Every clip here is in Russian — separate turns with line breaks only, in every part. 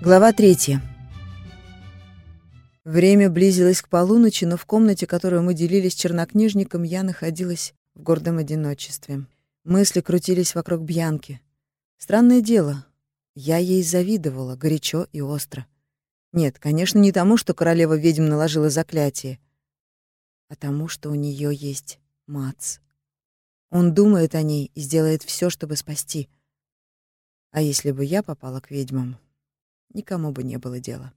Глава третья. Время близилось к полуночи, но в комнате, которую мы делили с чернокнижником, я находилась в гордом одиночестве. Мысли крутились вокруг Бьянки. Странное дело, я ей завидовала горячо и остро. Нет, конечно, не тому, что королева ведьм наложила заклятие, а тому, что у нее есть Мац. Он думает о ней и сделает все, чтобы спасти. А если бы я попала к ведьмам, никому бы не было дела.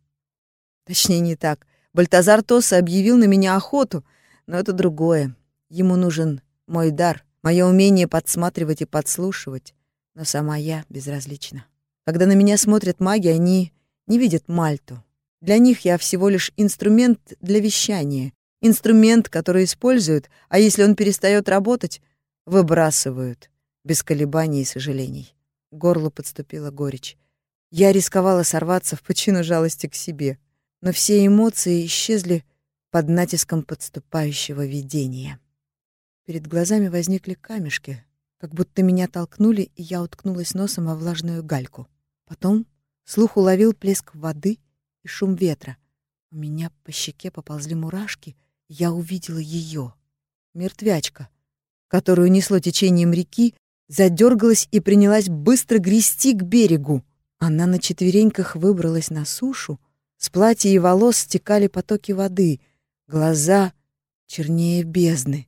Точнее, не так. Бальтазар Тоса объявил на меня охоту, но это другое. Ему нужен мой дар, мое умение подсматривать и подслушивать, но сама я безразлична. Когда на меня смотрят маги, они не видят Мальту. Для них я всего лишь инструмент для вещания, инструмент, который используют, а если он перестает работать, выбрасывают, без колебаний и сожалений. Горло подступила горечь. Я рисковала сорваться в почину жалости к себе, но все эмоции исчезли под натиском подступающего видения. Перед глазами возникли камешки, как будто меня толкнули, и я уткнулась носом во влажную гальку. Потом слух уловил плеск воды и шум ветра. У меня по щеке поползли мурашки, я увидела ее, мертвячка, которую несло течением реки, задергалась и принялась быстро грести к берегу. Она на четвереньках выбралась на сушу, с платья и волос стекали потоки воды, глаза чернее бездны.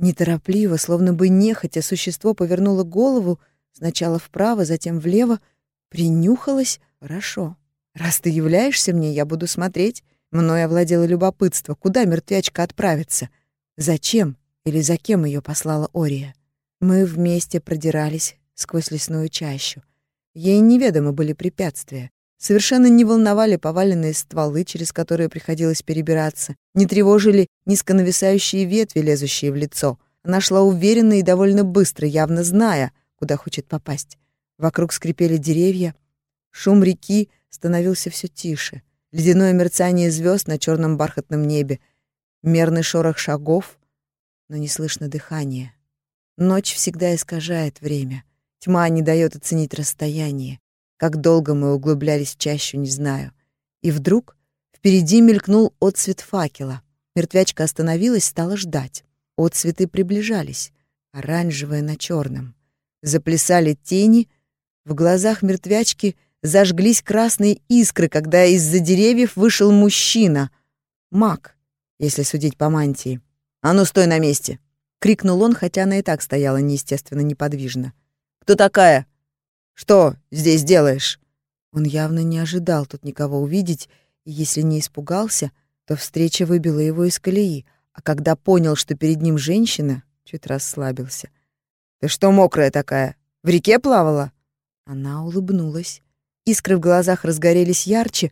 Неторопливо, словно бы нехотя, существо повернуло голову сначала вправо, затем влево, принюхалось. Хорошо. Раз ты являешься мне, я буду смотреть. Мною овладело любопытство, куда мертвячка отправится. Зачем или за кем ее послала Ория? Мы вместе продирались сквозь лесную чащу. Ей неведомы были препятствия. Совершенно не волновали поваленные стволы, через которые приходилось перебираться, не тревожили низко нависающие ветви, лезущие в лицо. Она шла уверенно и довольно быстро, явно зная, куда хочет попасть. Вокруг скрипели деревья. Шум реки становился все тише. Ледяное мерцание звезд на черном бархатном небе. Мерный шорох шагов, но не слышно дыхания. Ночь всегда искажает время. Тьма не дает оценить расстояние. Как долго мы углублялись в чащу, не знаю. И вдруг впереди мелькнул отсвет факела. Мертвячка остановилась, стала ждать. Отсветы приближались, оранжевые на черном. Заплясали тени, в глазах мертвячки зажглись красные искры, когда из-за деревьев вышел мужчина. Маг, если судить по мантии. «А ну, стой на месте!» — крикнул он, хотя она и так стояла неестественно неподвижно. «Кто такая?» Что здесь делаешь?» Он явно не ожидал тут никого увидеть, и если не испугался, то встреча выбила его из колеи, а когда понял, что перед ним женщина, чуть расслабился. «Ты что мокрая такая? В реке плавала?» Она улыбнулась. Искры в глазах разгорелись ярче,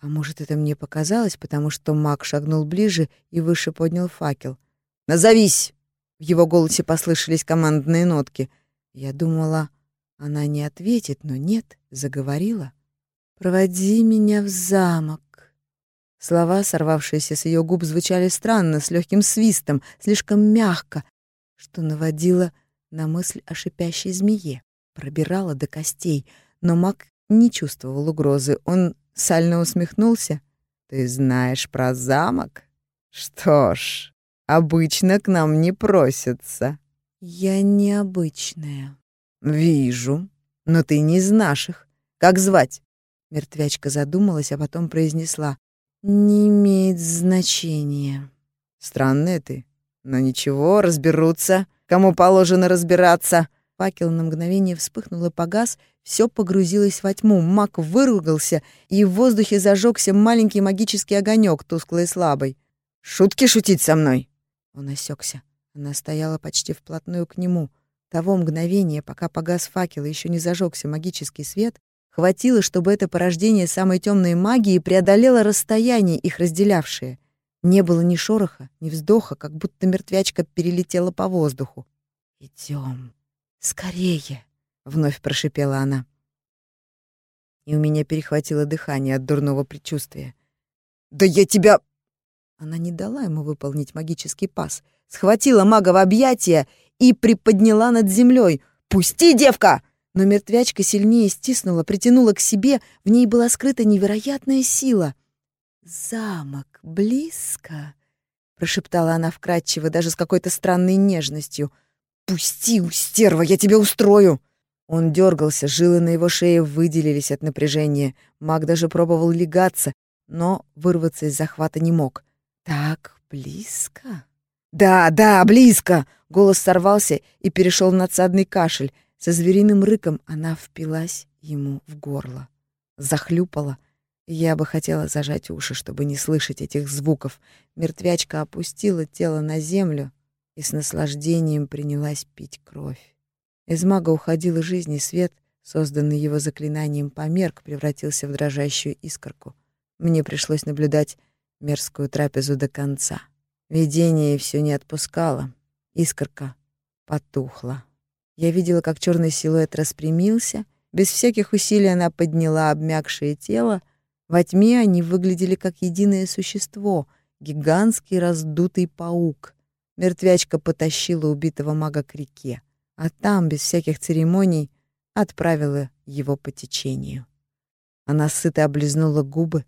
а может, это мне показалось, потому что маг шагнул ближе и выше поднял факел. «Назовись!» В его голосе послышались командные нотки. Я думала, она не ответит, но нет, заговорила. «Проводи меня в замок». Слова, сорвавшиеся с ее губ, звучали странно, с легким свистом, слишком мягко, что наводило на мысль о шипящей змее, пробирала до костей, но маг не чувствовал угрозы. Он сально усмехнулся. «Ты знаешь про замок? Что ж, обычно к нам не просятся». «Я необычная», «Вижу. Но ты не из наших. Как звать?» Мертвячка задумалась, а потом произнесла. «Не имеет значения». «Странная ты. Но ничего, разберутся. Кому положено разбираться?» Факел на мгновение вспыхнул и погас, все погрузилось во тьму. Маг выругался, и в воздухе зажегся маленький магический огонек, тусклый и слабый. «Шутки шутить со мной?» Он осекся. Она стояла почти вплотную к нему — того мгновения, пока погас факел и еще не зажегся магический свет, хватило, чтобы это порождение самой темной магии преодолело расстояние, их разделявшее. Не было ни шороха, ни вздоха, как будто мертвячка перелетела по воздуху. «Идем, скорее!» — вновь прошипела она. И у меня перехватило дыхание от дурного предчувствия. «Да я тебя...» Она не дала ему выполнить магический пас, схватила мага в объятия и приподняла над землей. «Пусти, девка!» Но мертвячка сильнее стиснула, притянула к себе, в ней была скрыта невероятная сила. «Замок близко», — прошептала она вкрадчиво, даже с какой-то странной нежностью. «Пусти, стерва, я тебя устрою!» Он дергался, жилы на его шее выделились от напряжения. Маг даже пробовал легаться, но вырваться из захвата не мог. «Так близко?» «Да, да, близко!» Голос сорвался и перешел в надсадный кашель. Со звериным рыком она впилась ему в горло. Захлюпала. Я бы хотела зажать уши, чтобы не слышать этих звуков. Мертвячка опустила тело на землю и с наслаждением принялась пить кровь. Из мага уходила жизнь, и свет, созданный его заклинанием, померк, превратился в дрожащую искорку. Мне пришлось наблюдать мерзкую трапезу до конца. Видение все не отпускало. Искорка потухла. Я видела, как черный силуэт распрямился. Без всяких усилий она подняла обмякшее тело. Во тьме они выглядели как единое существо — гигантский раздутый паук. Мертвячка потащила убитого мага к реке, а там, без всяких церемоний, отправила его по течению. Она сыто облизнула губы,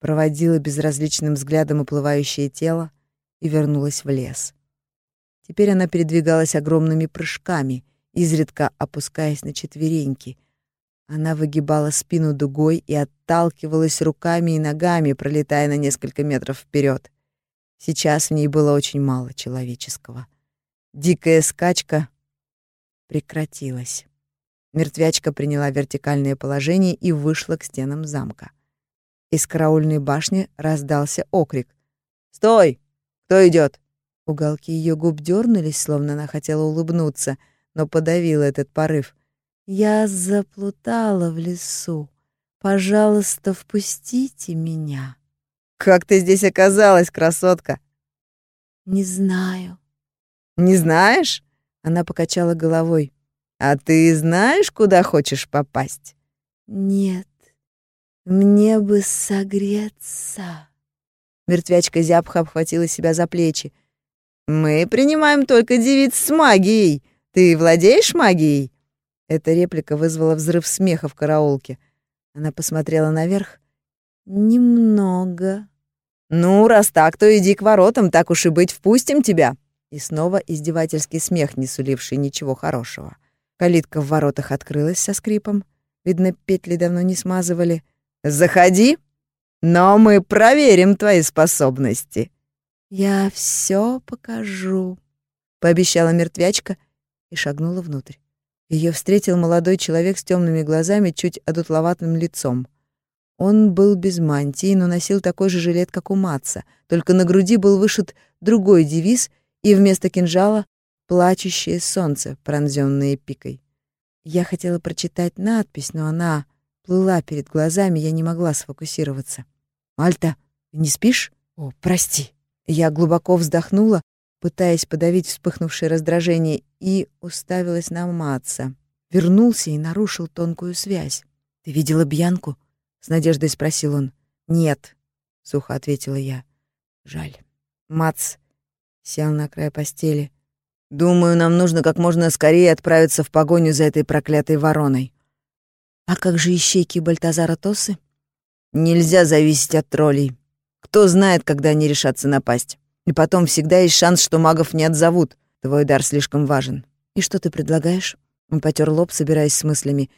проводила безразличным взглядом уплывающее тело и вернулась в лес. Теперь она передвигалась огромными прыжками, изредка опускаясь на четвереньки. Она выгибала спину дугой и отталкивалась руками и ногами, пролетая на несколько метров вперед. Сейчас в ней было очень мало человеческого. Дикая скачка прекратилась. Мертвячка приняла вертикальное положение и вышла к стенам замка. Из караульной башни раздался окрик. «Стой! Кто идет? Уголки ее губ дернулись, словно она хотела улыбнуться, но подавила этот порыв. «Я заплутала в лесу. Пожалуйста, впустите меня». «Как ты здесь оказалась, красотка?» «Не знаю». «Не знаешь?» Она покачала головой. «А ты знаешь, куда хочешь попасть?» «Нет, мне бы согреться». Мертвячка зябко обхватила себя за плечи. «Мы принимаем только девиц с магией. Ты владеешь магией?» Эта реплика вызвала взрыв смеха в караулке. Она посмотрела наверх. «Немного». «Ну, раз так, то иди к воротам, так уж и быть, впустим тебя». И снова издевательский смех, не суливший ничего хорошего. Калитка в воротах открылась со скрипом. Видно, петли давно не смазывали. «Заходи!» Но мы проверим твои способности. Я все покажу, пообещала мертвячка и шагнула внутрь. Ее встретил молодой человек с темными глазами, чуть одутловатым лицом. Он был без мантии, но носил такой же жилет, как у Матца, только на груди был вышит другой девиз и вместо кинжала плачущее солнце, пронзённое пикой. Я хотела прочитать надпись, но она плыла перед глазами, я не могла сфокусироваться. «Мальта, не спишь? О, прости». Я глубоко вздохнула, пытаясь подавить вспыхнувшее раздражение, и уставилась на Матца. Вернулся и нарушил тонкую связь. «Ты видела Бьянку?» — с надеждой спросил он. «Нет», — сухо ответила я. «Жаль». Мац сел на край постели. «Думаю, нам нужно как можно скорее отправиться в погоню за этой проклятой вороной. А как же ищейки Бальтазара Тосы? Нельзя зависеть от троллей. Кто знает, когда они решатся напасть. И потом всегда есть шанс, что магов не отзовут. Твой дар слишком важен. И что ты предлагаешь? Он потер лоб, собираясь с мыслями.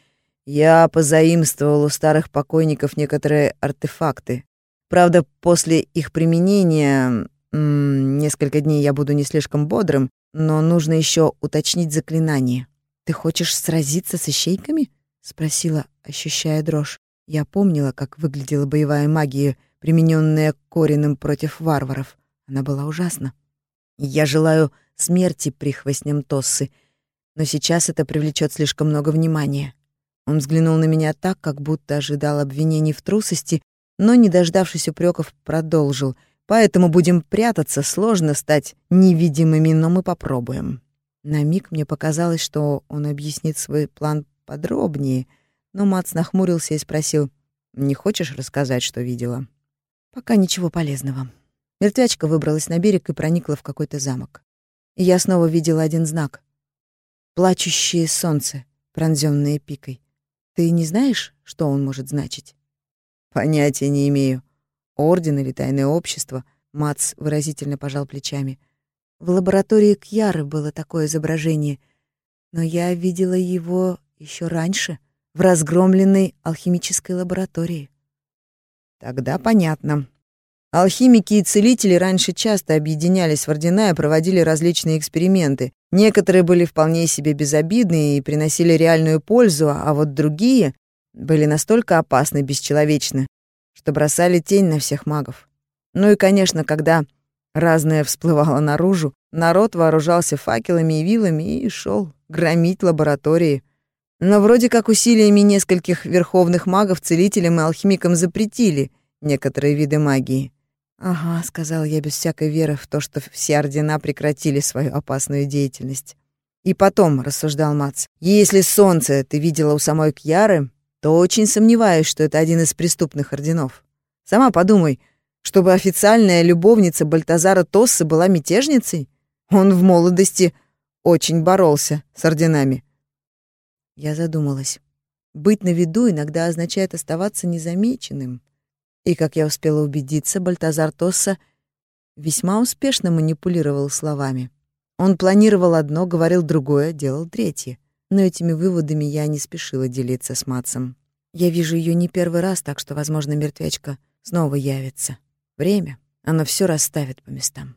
Я позаимствовал у старых покойников некоторые артефакты. Правда, после их применения несколько дней я буду не слишком бодрым, но нужно еще уточнить заклинание. Ты хочешь сразиться с ищейками? — спросила, ощущая дрожь. Я помнила, как выглядела боевая магия, примененная Кориным против варваров. Она была ужасна. Я желаю смерти прихвостням Тоссы, но сейчас это привлечет слишком много внимания. Он взглянул на меня так, как будто ожидал обвинений в трусости, но, не дождавшись упреков, продолжил. «Поэтому будем прятаться, сложно стать невидимыми, но мы попробуем». На миг мне показалось, что он объяснит свой план подробнее, но Мац нахмурился и спросил, «Не хочешь рассказать, что видела?» «Пока ничего полезного». Мертвячка выбралась на берег и проникла в какой-то замок. И я снова видела один знак. Плачущее солнце, пронзённая пикой. «Ты не знаешь, что он может значить?» «Понятия не имею. Орден или тайное общество?» Мац выразительно пожал плечами. «В лаборатории Кьяры было такое изображение, но я видела его еще раньше, в разгромленной алхимической лаборатории». «Тогда понятно», Алхимики и целители раньше часто объединялись в ордена и проводили различные эксперименты. Некоторые были вполне себе безобидны и приносили реальную пользу, а вот другие были настолько опасны и бесчеловечны, что бросали тень на всех магов. Ну и, конечно, когда разное всплывало наружу, народ вооружался факелами и вилами и шел громить лаборатории. Но вроде как усилиями нескольких верховных магов целителям и алхимикам запретили некоторые виды магии. «Ага», — сказал я без всякой веры в то, что все ордена прекратили свою опасную деятельность. «И потом», — рассуждал Мац, — «если солнце ты видела у самой Кьяры, то очень сомневаюсь, что это один из преступных орденов. Сама подумай, чтобы официальная любовница Бальтазара Тосса была мятежницей? Он в молодости очень боролся с орденами». Я задумалась. Быть на виду иногда означает оставаться незамеченным. И, как я успела убедиться, Бальтазар Тосса весьма успешно манипулировал словами. Он планировал одно, говорил другое, делал третье. Но этими выводами я не спешила делиться с Матсом. Я вижу ее не первый раз, так что, возможно, мертвячка снова явится. Время, оно все расставит по местам.